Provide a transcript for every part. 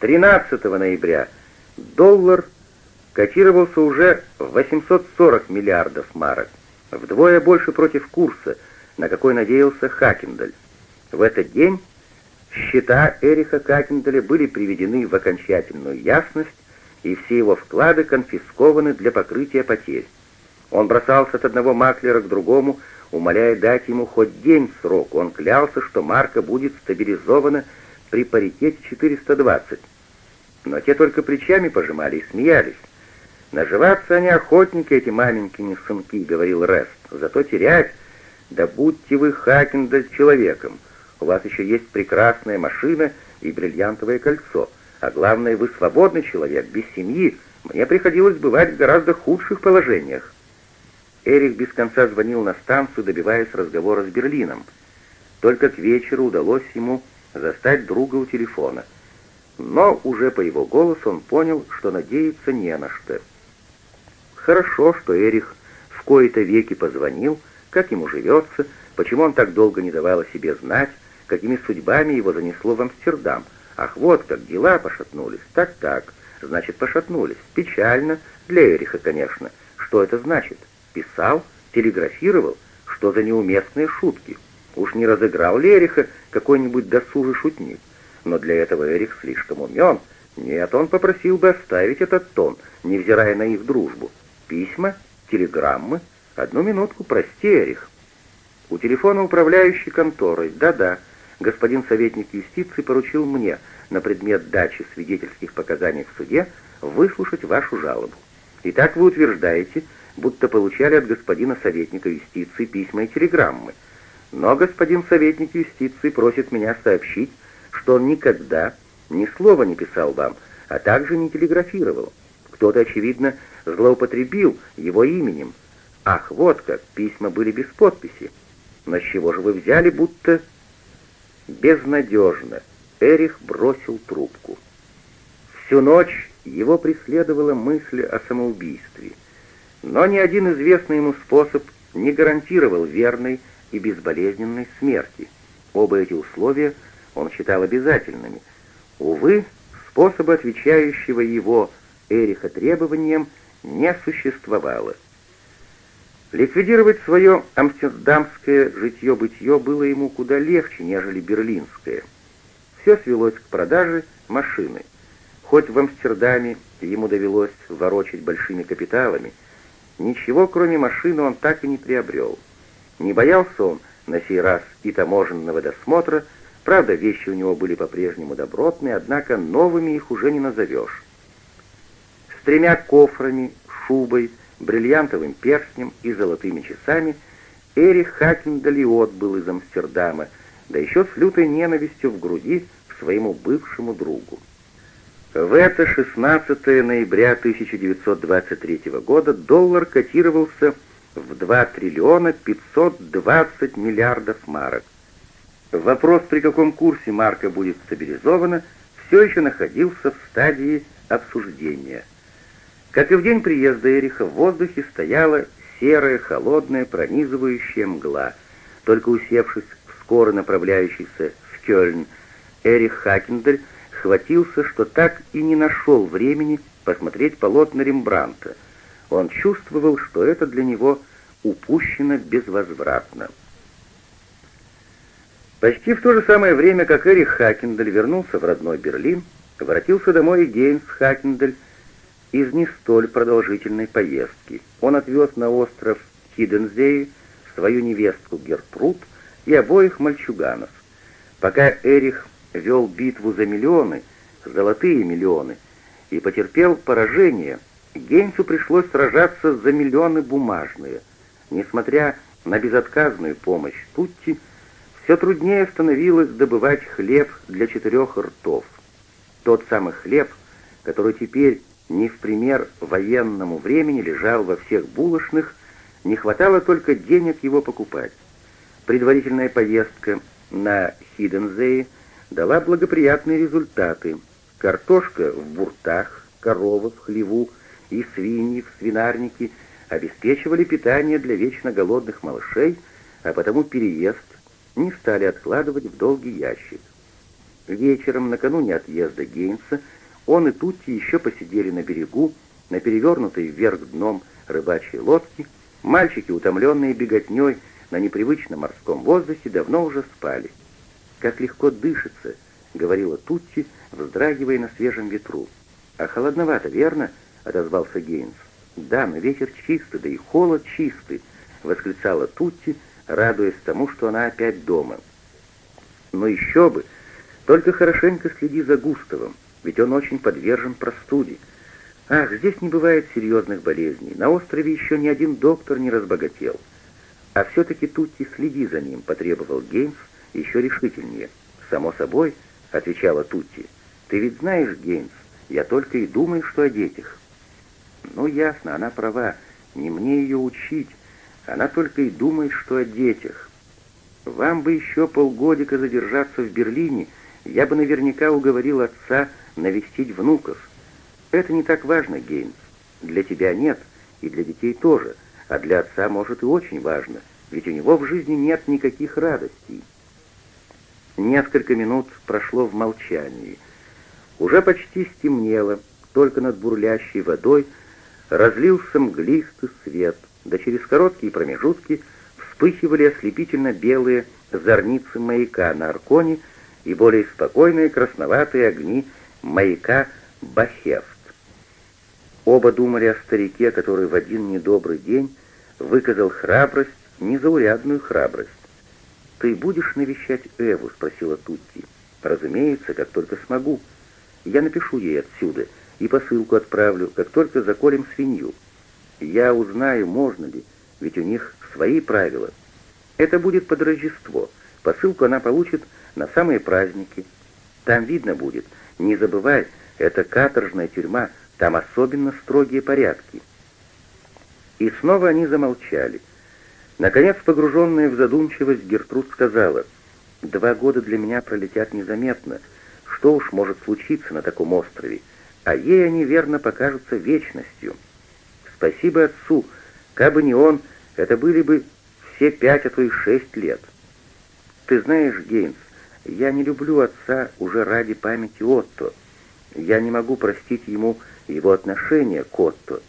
13 ноября доллар котировался уже в 840 миллиардов марок, вдвое больше против курса, на какой надеялся Хакендаль. В этот день счета Эриха Хакендаля были приведены в окончательную ясность, и все его вклады конфискованы для покрытия потерь. Он бросался от одного маклера к другому, умоляя дать ему хоть день срок. Он клялся, что марка будет стабилизована при паритете 420. Но те только плечами пожимали и смеялись. «Наживаться они охотники, эти маменькины сынки», — говорил Рест. «Зато терять, да будьте вы Хакенда человеком. У вас еще есть прекрасная машина и бриллиантовое кольцо. А главное, вы свободный человек, без семьи. Мне приходилось бывать в гораздо худших положениях». Эрик без конца звонил на станцию, добиваясь разговора с Берлином. Только к вечеру удалось ему застать друга у телефона. Но уже по его голосу он понял, что надеяться не на что. Хорошо, что Эрих в кои-то веки позвонил, как ему живется, почему он так долго не давал о себе знать, какими судьбами его занесло в Амстердам. Ах, вот как дела пошатнулись. Так-так, значит, пошатнулись. Печально, для Эриха, конечно. Что это значит? Писал? Телеграфировал? Что за неуместные шутки? Уж не разыграл ли Эриха какой-нибудь досужий шутник? Но для этого Эрих слишком умен. Нет, он попросил бы оставить этот тон, невзирая на их дружбу. Письма? Телеграммы? Одну минутку, прости, Эрих. У телефона управляющей конторой. Да-да, господин советник юстиции поручил мне на предмет дачи свидетельских показаний в суде выслушать вашу жалобу. Итак, вы утверждаете, будто получали от господина советника юстиции письма и телеграммы. Но господин советник юстиции просит меня сообщить, что он никогда ни слова не писал вам, а также не телеграфировал. Кто-то, очевидно, злоупотребил его именем. Ах, вот как, письма были без подписи. Но с чего же вы взяли, будто... Безнадежно. Эрих бросил трубку. Всю ночь его преследовала мысль о самоубийстве. Но ни один известный ему способ не гарантировал верной и безболезненной смерти. Оба эти условия он считал обязательными. Увы, способа, отвечающего его Эриха требованиям, не существовало. Ликвидировать свое амстердамское житье-бытие было ему куда легче, нежели берлинское. Все свелось к продаже машины. Хоть в Амстердаме ему довелось ворочать большими капиталами, ничего кроме машины он так и не приобрел. Не боялся он на сей раз и таможенного досмотра, правда, вещи у него были по-прежнему добротные, однако новыми их уже не назовешь тремя кофрами, шубой, бриллиантовым перстнем и золотыми часами Эрих Хакендалиот был из Амстердама, да еще с лютой ненавистью в груди к своему бывшему другу. В это 16 ноября 1923 года доллар котировался в 2 триллиона 520 миллиардов марок. Вопрос, при каком курсе марка будет стабилизована, все еще находился в стадии обсуждения – как и в день приезда Эриха, в воздухе стояла серая, холодная, пронизывающая мгла. Только усевшись в скоро направляющийся в Кёльн, Эрих Хакендель хватился, что так и не нашел времени посмотреть полотна Рембранта. Он чувствовал, что это для него упущено безвозвратно. Почти в то же самое время, как Эрих Хакендель вернулся в родной Берлин, воротился домой и Гейнс Хакендель, из не столь продолжительной поездки. Он отвез на остров Хидензей свою невестку Гертруд и обоих мальчуганов. Пока Эрих вел битву за миллионы, золотые миллионы, и потерпел поражение, Гейнсу пришлось сражаться за миллионы бумажные. Несмотря на безотказную помощь Тутти, все труднее становилось добывать хлеб для четырех ртов. Тот самый хлеб, который теперь не в пример военному времени лежал во всех булочных, не хватало только денег его покупать. Предварительная поездка на Хидензее дала благоприятные результаты. Картошка в буртах, корова в хлеву и свиньи в свинарнике обеспечивали питание для вечно голодных малышей, а потому переезд не стали откладывать в долгий ящик. Вечером, накануне отъезда Гейнса, он и Тутти еще посидели на берегу, на перевернутой вверх дном рыбачьей лодке. Мальчики, утомленные беготней на непривычном морском воздухе, давно уже спали. «Как легко дышится», — говорила Тутти, вздрагивая на свежем ветру. «А холодновато, верно?» — отозвался Гейнс. «Да, но ветер чистый, да и холод чистый», — восклицала Тутти, радуясь тому, что она опять дома. «Но еще бы! Только хорошенько следи за Густавом, ведь он очень подвержен простуде. Ах, здесь не бывает серьезных болезней, на острове еще ни один доктор не разбогател. А все-таки Тутти следи за ним», — потребовал Гейнс еще решительнее. «Само собой», — отвечала Тутти. «Ты ведь знаешь, Гейнс, я только и думаю, что о детях». «Ну, ясно, она права, не мне ее учить, она только и думает, что о детях. Вам бы еще полгодика задержаться в Берлине, я бы наверняка уговорил отца навестить внуков. Это не так важно, Гейнс. Для тебя нет, и для детей тоже, а для отца, может, и очень важно, ведь у него в жизни нет никаких радостей». Несколько минут прошло в молчании. Уже почти стемнело, только над бурлящей водой разлился мглистый свет, да через короткие промежутки вспыхивали ослепительно белые зорницы маяка на Арконе и более спокойные красноватые огни маяка Бахефт. Оба думали о старике, который в один недобрый день выказал храбрость, незаурядную храбрость. «Ты будешь навещать Эву?» — спросила Тутти. «Разумеется, как только смогу. Я напишу ей отсюда и посылку отправлю, как только заколем свинью. Я узнаю, можно ли, ведь у них свои правила. Это будет под Рождество. Посылку она получит на самые праздники. Там видно будет. Не забывай, это каторжная тюрьма, там особенно строгие порядки». И снова они замолчали. Наконец, погруженная в задумчивость, Гертруд сказала, «Два года для меня пролетят незаметно. Что уж может случиться на таком острове? А ей они верно покажутся вечностью. Спасибо отцу. Кабы не он, это были бы все пять, а то и шесть лет. Ты знаешь, Гейнс, я не люблю отца уже ради памяти Отто. Я не могу простить ему его отношение к Отто.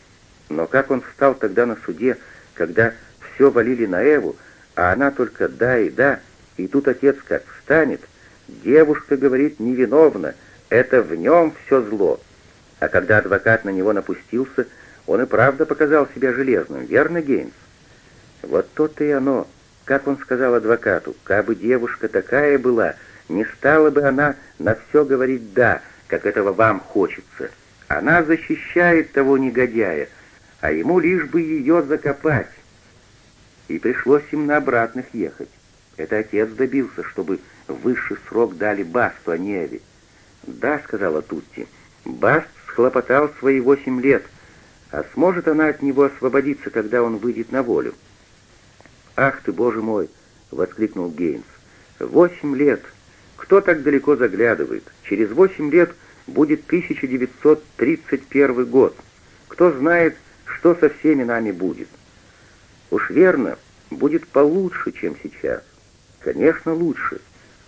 Но как он встал тогда на суде, когда все валили на Эву, а она только «да» и «да», и тут отец как встанет, девушка говорит невиновна, это в нем все зло. А когда адвокат на него напустился, он и правда показал себя железным, верно, Гейнс? Вот то-то и оно, как он сказал адвокату, кабы девушка такая была, не стала бы она на все говорить «да», как этого вам хочется. Она защищает того негодяя, а ему лишь бы ее закопать и пришлось им на обратных ехать. Это отец добился, чтобы высший срок дали Басту, а не Эви. «Да», — сказала Тутти, — «Баст схлопотал свои восемь лет, а сможет она от него освободиться, когда он выйдет на волю?» «Ах ты, боже мой!» — воскликнул Гейнс. «Восемь лет! Кто так далеко заглядывает? Через восемь лет будет 1931 год. Кто знает, что со всеми нами будет?» Уж верно, будет получше, чем сейчас. Конечно, лучше.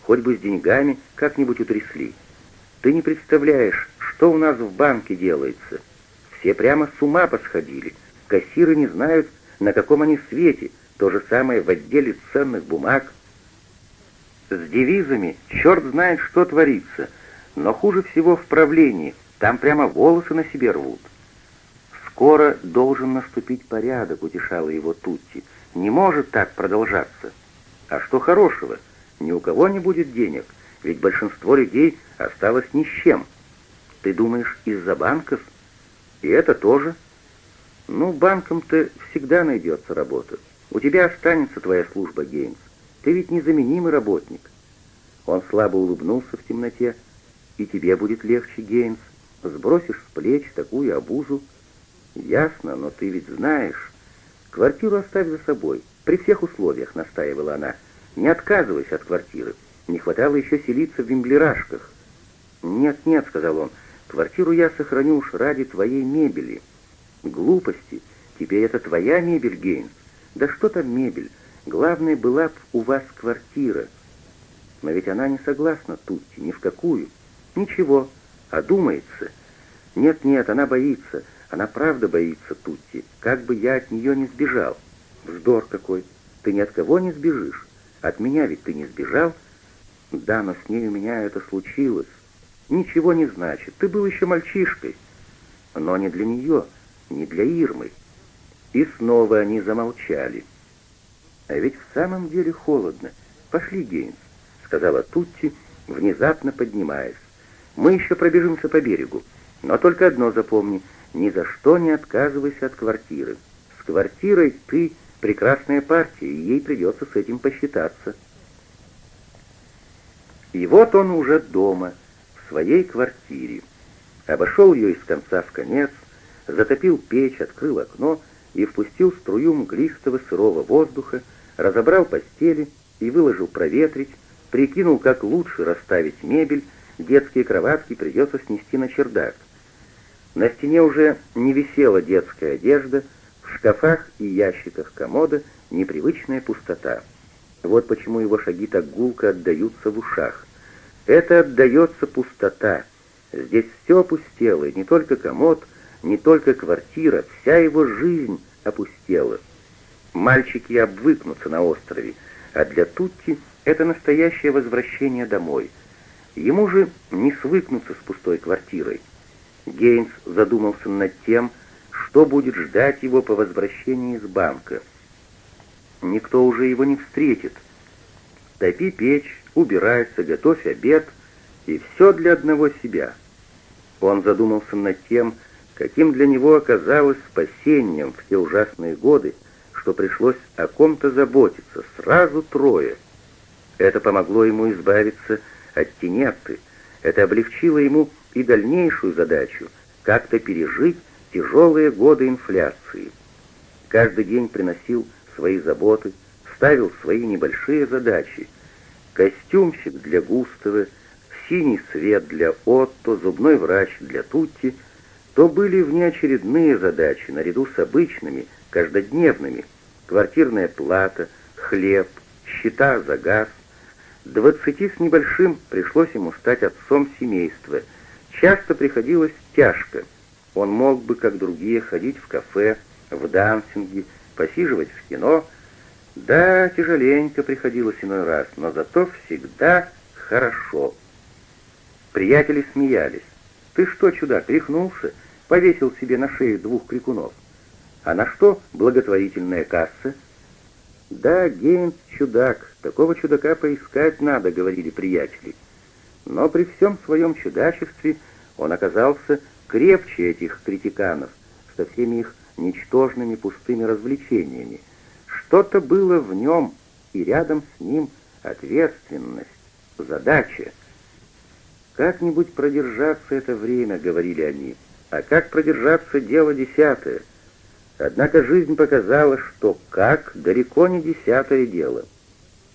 Хоть бы с деньгами как-нибудь утрясли. Ты не представляешь, что у нас в банке делается. Все прямо с ума посходили. Кассиры не знают, на каком они свете. То же самое в отделе ценных бумаг. С девизами черт знает, что творится. Но хуже всего в правлении. Там прямо волосы на себе рвут. «Скоро должен наступить порядок», — утешала его Тутти. «Не может так продолжаться». «А что хорошего? Ни у кого не будет денег, ведь большинство людей осталось ни с чем. Ты думаешь, из-за банков? И это тоже. Ну, банкам-то всегда найдется работа. У тебя останется твоя служба, Геймс. Ты ведь незаменимый работник». Он слабо улыбнулся в темноте. «И тебе будет легче, Геймс. Сбросишь с плеч такую обузу, «Ясно, но ты ведь знаешь. Квартиру оставь за собой. При всех условиях», — настаивала она. «Не отказывайся от квартиры. Не хватало еще селиться в меблирашках». «Нет, нет», — сказал он, — «квартиру я сохраню уж ради твоей мебели». «Глупости. Теперь это твоя мебель, Гейнс. Да что там мебель? Главное, была б у вас квартира». Но ведь она не согласна, Тутти, ни в какую. Ничего, одумается. Нет-нет, она боится, она правда боится, Тутти, как бы я от нее не сбежал. Вздор какой, ты ни от кого не сбежишь. От меня ведь ты не сбежал? Да, но с ней у меня это случилось. Ничего не значит, ты был еще мальчишкой. Но не для нее, не для Ирмы. И снова они замолчали. А ведь в самом деле холодно. Пошли, Гейнс, сказала Тутти, внезапно поднимаясь. Мы еще пробежимся по берегу. Но только одно запомни, ни за что не отказывайся от квартиры. С квартирой ты прекрасная партия, и ей придется с этим посчитаться. И вот он уже дома, своей квартире. Обошел ее из конца в конец, затопил печь, открыл окно и впустил струю мглистого сырого воздуха, разобрал постели и выложил проветрить, прикинул, как лучше расставить мебель, детские кроватки придется снести на чердак. На стене уже не висела детская одежда, в шкафах и ящиках комода непривычная пустота. Вот почему его шаги так гулко отдаются в ушах. Это отдается пустота. Здесь все опустело, не только комод, не только квартира, вся его жизнь опустела. Мальчики обвыкнутся на острове, а для Тутти это настоящее возвращение домой. Ему же не свыкнуться с пустой квартирой. Гейнс задумался над тем, что будет ждать его по возвращении из банка. Никто уже его не встретит. Топи печь, убирайся, готовь обед, и все для одного себя. Он задумался над тем, каким для него оказалось спасением в те ужасные годы, что пришлось о ком-то заботиться, сразу трое. Это помогло ему избавиться от Тинетты, это облегчило ему и дальнейшую задачу — как-то пережить тяжелые годы инфляции. Каждый день приносил свои заботы, ставил свои небольшие задачи. Костюмщик для Густава, синий свет для Отто, зубной врач для Тутти — то были внеочередные задачи наряду с обычными, каждодневными, квартирная плата, хлеб, счета за газ. Двадцати с небольшим пришлось ему стать отцом семейства. Часто приходилось тяжко. Он мог бы, как другие, ходить в кафе, в дансинги, посиживать в кино. Да, тяжеленько приходилось иной раз, но зато всегда хорошо. Приятели смеялись. «Ты что, чудак, рехнулся?» повесил себе на шею двух крикунов. А на что благотворительная касса? Да, Гейнс чудак, такого чудака поискать надо, говорили приятели. Но при всем своем чудачестве он оказался крепче этих критиканов со всеми их ничтожными пустыми развлечениями. Что-то было в нем, и рядом с ним ответственность, задача. «Как-нибудь продержаться это время», — говорили они, — а как продержаться — дело десятое. Однако жизнь показала, что как — далеко не десятое дело.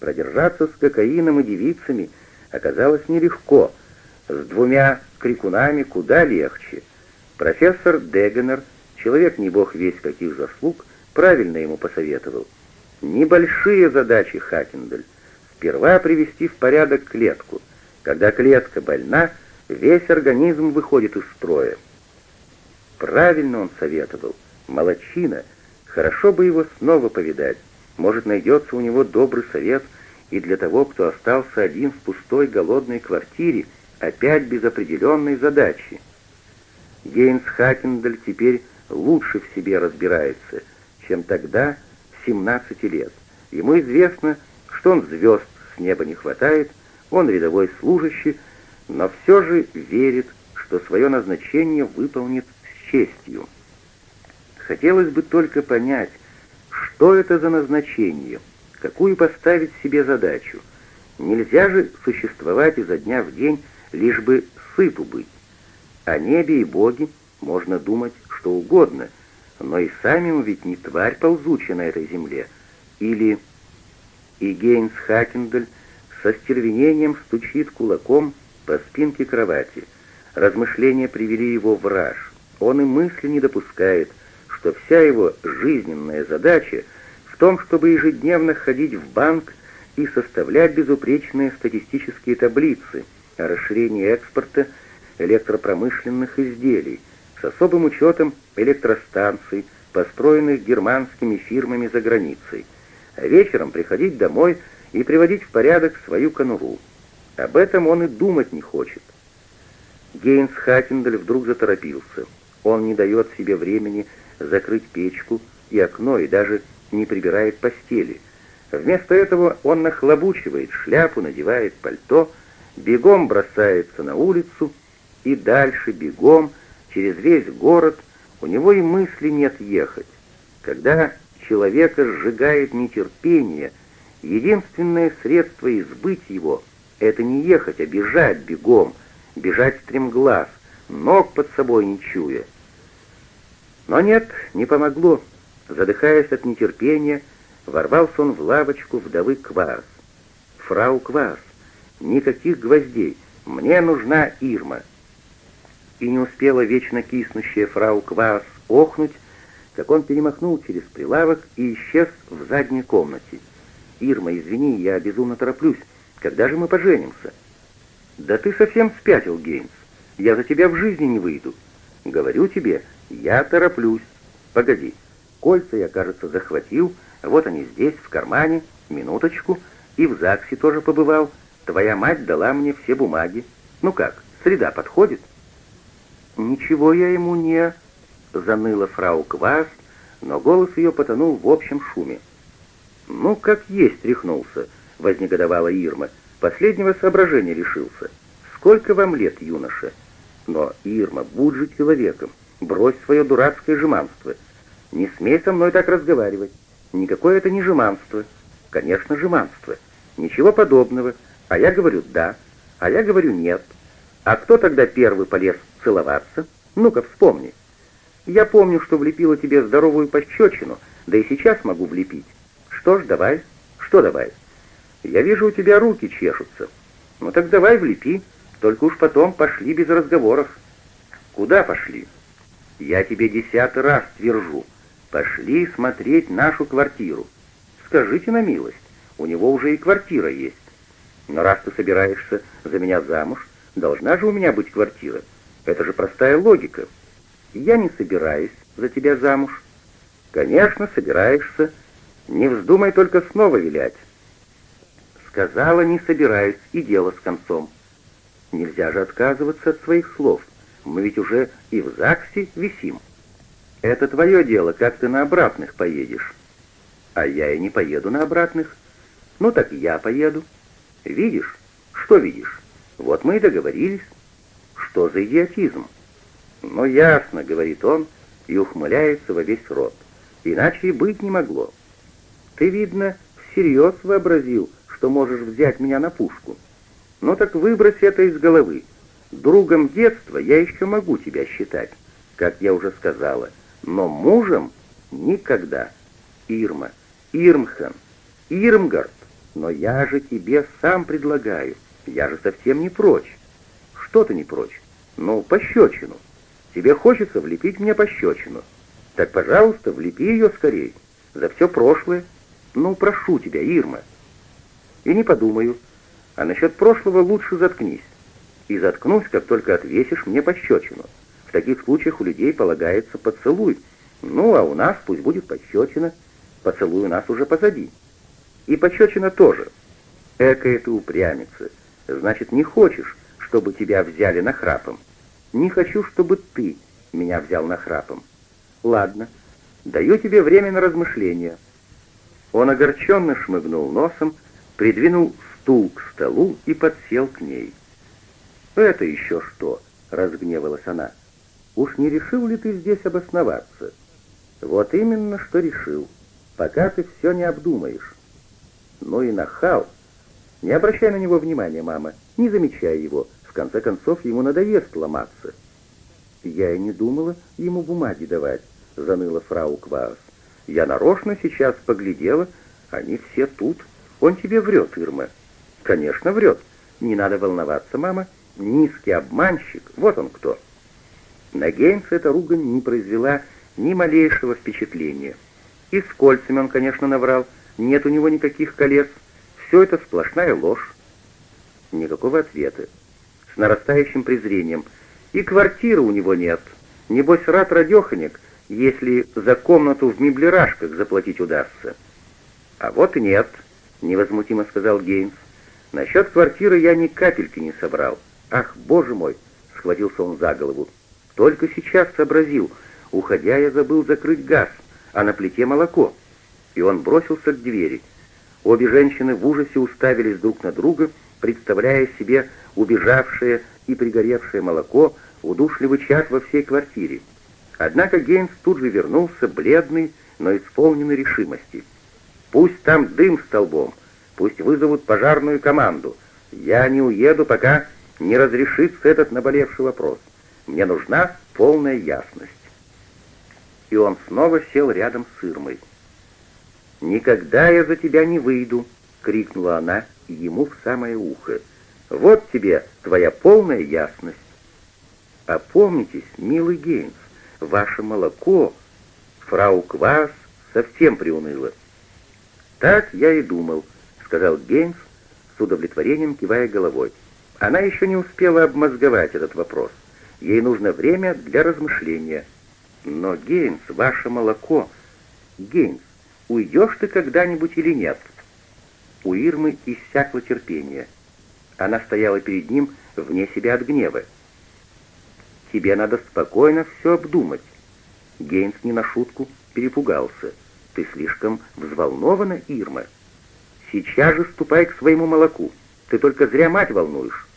Продержаться с кокаином и девицами оказалось нелегко, с двумя крикунами куда легче. Профессор Дегенер, человек не бог весь каких заслуг, правильно ему посоветовал. Небольшие задачи, Хакендель. Сперва привести в порядок клетку. Когда клетка больна, весь организм выходит из строя. Правильно он советовал. Молодчина. Хорошо бы его снова повидать. Может, найдется у него добрый совет и для того, кто остался один в пустой голодной квартире, опять без определенной задачи. Гейнс Хакендель теперь лучше в себе разбирается, чем тогда, 17 лет. Ему известно, что он звезд с неба не хватает, он рядовой служащий, но все же верит, что свое назначение выполнит честью. Хотелось бы только понять, что это за назначение, какую поставить себе задачу. Нельзя же существовать изо дня в день, лишь бы сыту быть. О небе и Боге можно думать что угодно, но и сами мы ведь не тварь ползучая на этой земле. Или и Гейнс Хакендель со стервенением стучит кулаком по спинке кровати. Размышления привели его в раж. Он и мысли не допускает, что вся его жизненная задача в том, чтобы ежедневно ходить в банк и составлять безупречные статистические таблицы о расширении экспорта электропромышленных изделий с особым учетом электростанций, построенных германскими фирмами за границей, а вечером приходить домой и приводить в порядок свою конуру. Об этом он и думать не хочет. Гейнс Хакендель вдруг заторопился. Он не дает себе времени закрыть печку и окно, и даже не прибирает постели. Вместо этого он нахлобучивает шляпу, надевает пальто, бегом бросается на улицу и дальше бегом через весь город, у него и мысли нет ехать. Когда человека сжигает нетерпение, единственное средство избыть его — это не ехать, а бежать бегом, бежать стремглав, ног под собой не чуя. Но нет, не помогло. Задыхаясь от нетерпения, ворвался он в лавочку вдовы Квас. «Фрау Квас, никаких гвоздей, мне нужна Ирма». И не успела вечно киснущая фрау Квас охнуть, как он перемахнул через прилавок и исчез в задней комнате. «Ирма, извини, я безумно тороплюсь. Когда же мы поженимся?» «Да ты совсем спятил, Гейнс. Я за тебя в жизни не выйду. Говорю тебе, я тороплюсь. Погоди, кольца я, кажется, захватил, вот они здесь, в кармане, минуточку, и в ЗАГСе тоже побывал. Твоя мать дала мне все бумаги. Ну как, среда подходит?» «Ничего я ему не...» заныла фрау Квас, но голос ее потонул в общем шуме. «Ну, как есть рехнулся», — вознегодовала Ирма. «Последнего соображения решился. Сколько вам лет, юноша?» «Но, Ирма, будь же человеком, брось свое дурацкое жеманство. Не смей со мной так разговаривать. Никакое это не жеманство. Конечно, жеманство. Ничего подобного. А я говорю «да», а я говорю «нет». А кто тогда первый полез целоваться? Ну-ка, вспомни». Я помню, что влепила тебе здоровую пощечину, да и сейчас могу влепить. Что ж, давай. Что давай? Я вижу, у тебя руки чешутся. Ну так давай влепи, только уж потом пошли без разговоров. Куда пошли? Я тебе десятый раз твержу. Пошли смотреть нашу квартиру. Скажите на милость, у него уже и квартира есть. Но раз ты собираешься за меня замуж, должна же у меня быть квартира. Это же простая логика. Я не собираюсь за тебя замуж. Конечно, собираешься. Не вздумай только снова вилять. Сказала, не собираюсь, и дело с концом. Нельзя же отказываться от своих слов. Мы ведь уже и в ЗАГСе висим. Это твое дело, как ты на обратных поедешь. А я и не поеду на обратных. Ну так я поеду. Видишь? Что видишь? Вот мы и договорились. Что за идиотизм? «Ну, ясно», — говорит он и ухмыляется во весь рот. «Иначе и быть не могло. Ты, видно, всерьез вообразил, что можешь взять меня на пушку. Ну так выбрось это из головы. Другом детства я еще могу тебя считать, как я уже сказала, но мужем никогда. Ирма, Ирмхан, Ирмгард, но я же тебе сам предлагаю, я же совсем не прочь. Что ты не прочь? Ну, пощечину. Тебе хочется влепить мне пощечину. Так, пожалуйста, влепи ее скорей. За все прошлое. Ну, прошу тебя, Ирма. И не подумаю. А насчет прошлого лучше заткнись. И заткнусь, как только отвесишь мне пощечину. В таких случаях у людей полагается поцелуй. Ну, а у нас пусть будет пощечина. Поцелуй у нас уже позади. И пощечина тоже. Экая ты упрямица. Значит, не хочешь, чтобы тебя взяли на храпом. Не хочу, чтобы ты меня взял на храпом. Ладно, даю тебе время на размышления». Он огорченно шмыгнул носом, придвинул стул к столу и подсел к ней. «Это еще что?» — разгневалась она. «Уж не решил ли ты здесь обосноваться?» «Вот именно, что решил. Пока ты все не обдумаешь». «Ну и нахал!» «Не обращай на него внимания, мама, не замечай его конце концов, ему надоест ломаться. «Я и не думала ему бумаги давать», — заныла фрау Кваас. «Я нарочно сейчас поглядела, они все тут. Он тебе врет, Ирма». «Конечно, врет. Не надо волноваться, мама. Низкий обманщик, вот он кто». На Гейнса эта ругань не произвела ни малейшего впечатления. И с кольцами он, конечно, наврал. Нет у него никаких колец. все это сплошная ложь. Никакого ответа. С нарастающим презрением. И квартиры у него нет. Небось, рад радеханик, если за комнату в меблерашках заплатить удастся. А вот и нет, невозмутимо сказал Гейнс. Насчет квартиры я ни капельки не собрал. Ах, боже мой, схватился он за голову. Только сейчас сообразил. Уходя, я забыл закрыть газ, а на плите молоко. И он бросился к двери. Обе женщины в ужасе уставились друг на друга, представляя себе убежавшее и пригоревшее молоко, удушливый чад во всей квартире. Однако Гейнс тут же вернулся, бледный, но исполненный решимости. «Пусть там дым столбом, пусть вызовут пожарную команду. Я не уеду, пока не разрешится этот наболевший вопрос. Мне нужна полная ясность». И он снова сел рядом с Ирмой. «Никогда я за тебя не выйду!» — крикнула она ему в самое ухо. «Вот тебе твоя полная ясность!» «Опомнитесь, милый Гейнс, ваше молоко!» Фрау Квас совсем приуныла. «Так я и думал», — сказал Гейнс с удовлетворением кивая головой. Она еще не успела обмозговать этот вопрос. Ей нужно время для размышления. «Но, Гейнс, ваше молоко...» «Гейнс, уйдешь ты когда-нибудь или нет?» У Ирмы иссякло терпение. Она стояла перед ним вне себя от гнева. «Тебе надо спокойно все обдумать». Гейнс не на шутку перепугался. «Ты слишком взволнована, Ирма. Сейчас же ступай к своему молоку. Ты только зря мать волнуешь.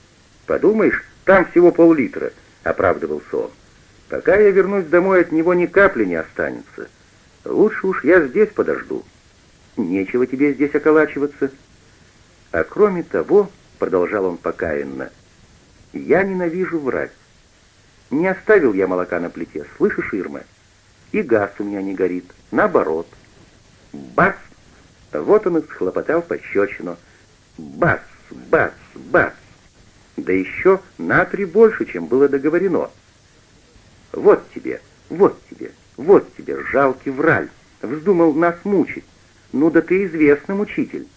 Подумаешь, там всего пол-литра», — оправдывался он. «Пока я вернусь домой, от него ни капли не останется». Лучше уж я здесь подожду. Нечего тебе здесь околачиваться. А кроме того, — продолжал он покаянно, — я ненавижу врать. Не оставил я молока на плите, слышишь, Ирма? И газ у меня не горит, наоборот. Бац! Вот он и схлопотал пощечину. Бац, бац, бац! Да еще на три больше, чем было договорено. Вот тебе, вот тебе, вот тебе, жалкий враль, вздумал нас мучить. Ну да ты известный мучитель.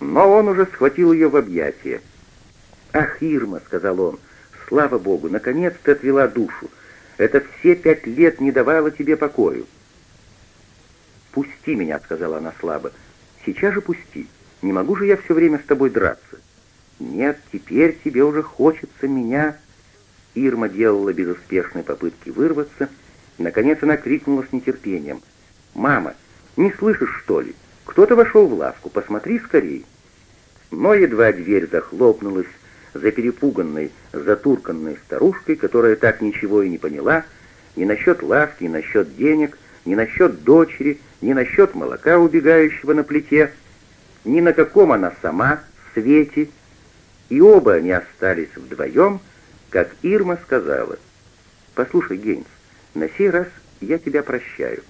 Но он уже схватил ее в объятия. «Ах, Ирма», — сказал он, — «слава Богу, наконец ты отвела душу. Это все пять лет не давало тебе покою». «Пусти меня», — сказала она слабо. «Сейчас же пусти. Не могу же я все время с тобой драться». «Нет, теперь тебе уже хочется меня...» Ирма делала безуспешные попытки вырваться, — Наконец она крикнула с нетерпением. «Мама, не слышишь, что ли? Кто-то вошел в лавку, посмотри скорей!» Но едва дверь захлопнулась за перепуганной, затурканной старушкой, которая так ничего и не поняла, ни насчет лавки, ни насчет денег, ни насчет дочери, ни насчет молока, убегающего на плите, ни на каком она сама свете, и оба они остались вдвоем, как Ирма сказала. «Послушай, Гейнс, на сей раз я тебя прощаю.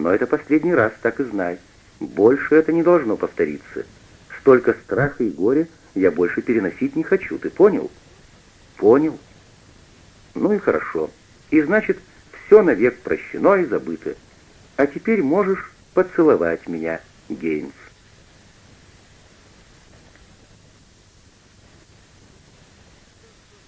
Но это последний раз, так и знай. Больше это не должно повториться. Столько страха и горя я больше переносить не хочу, ты понял? Понял. Ну и хорошо. И значит, все навек прощено и забыто. А теперь можешь поцеловать меня, Гейнс.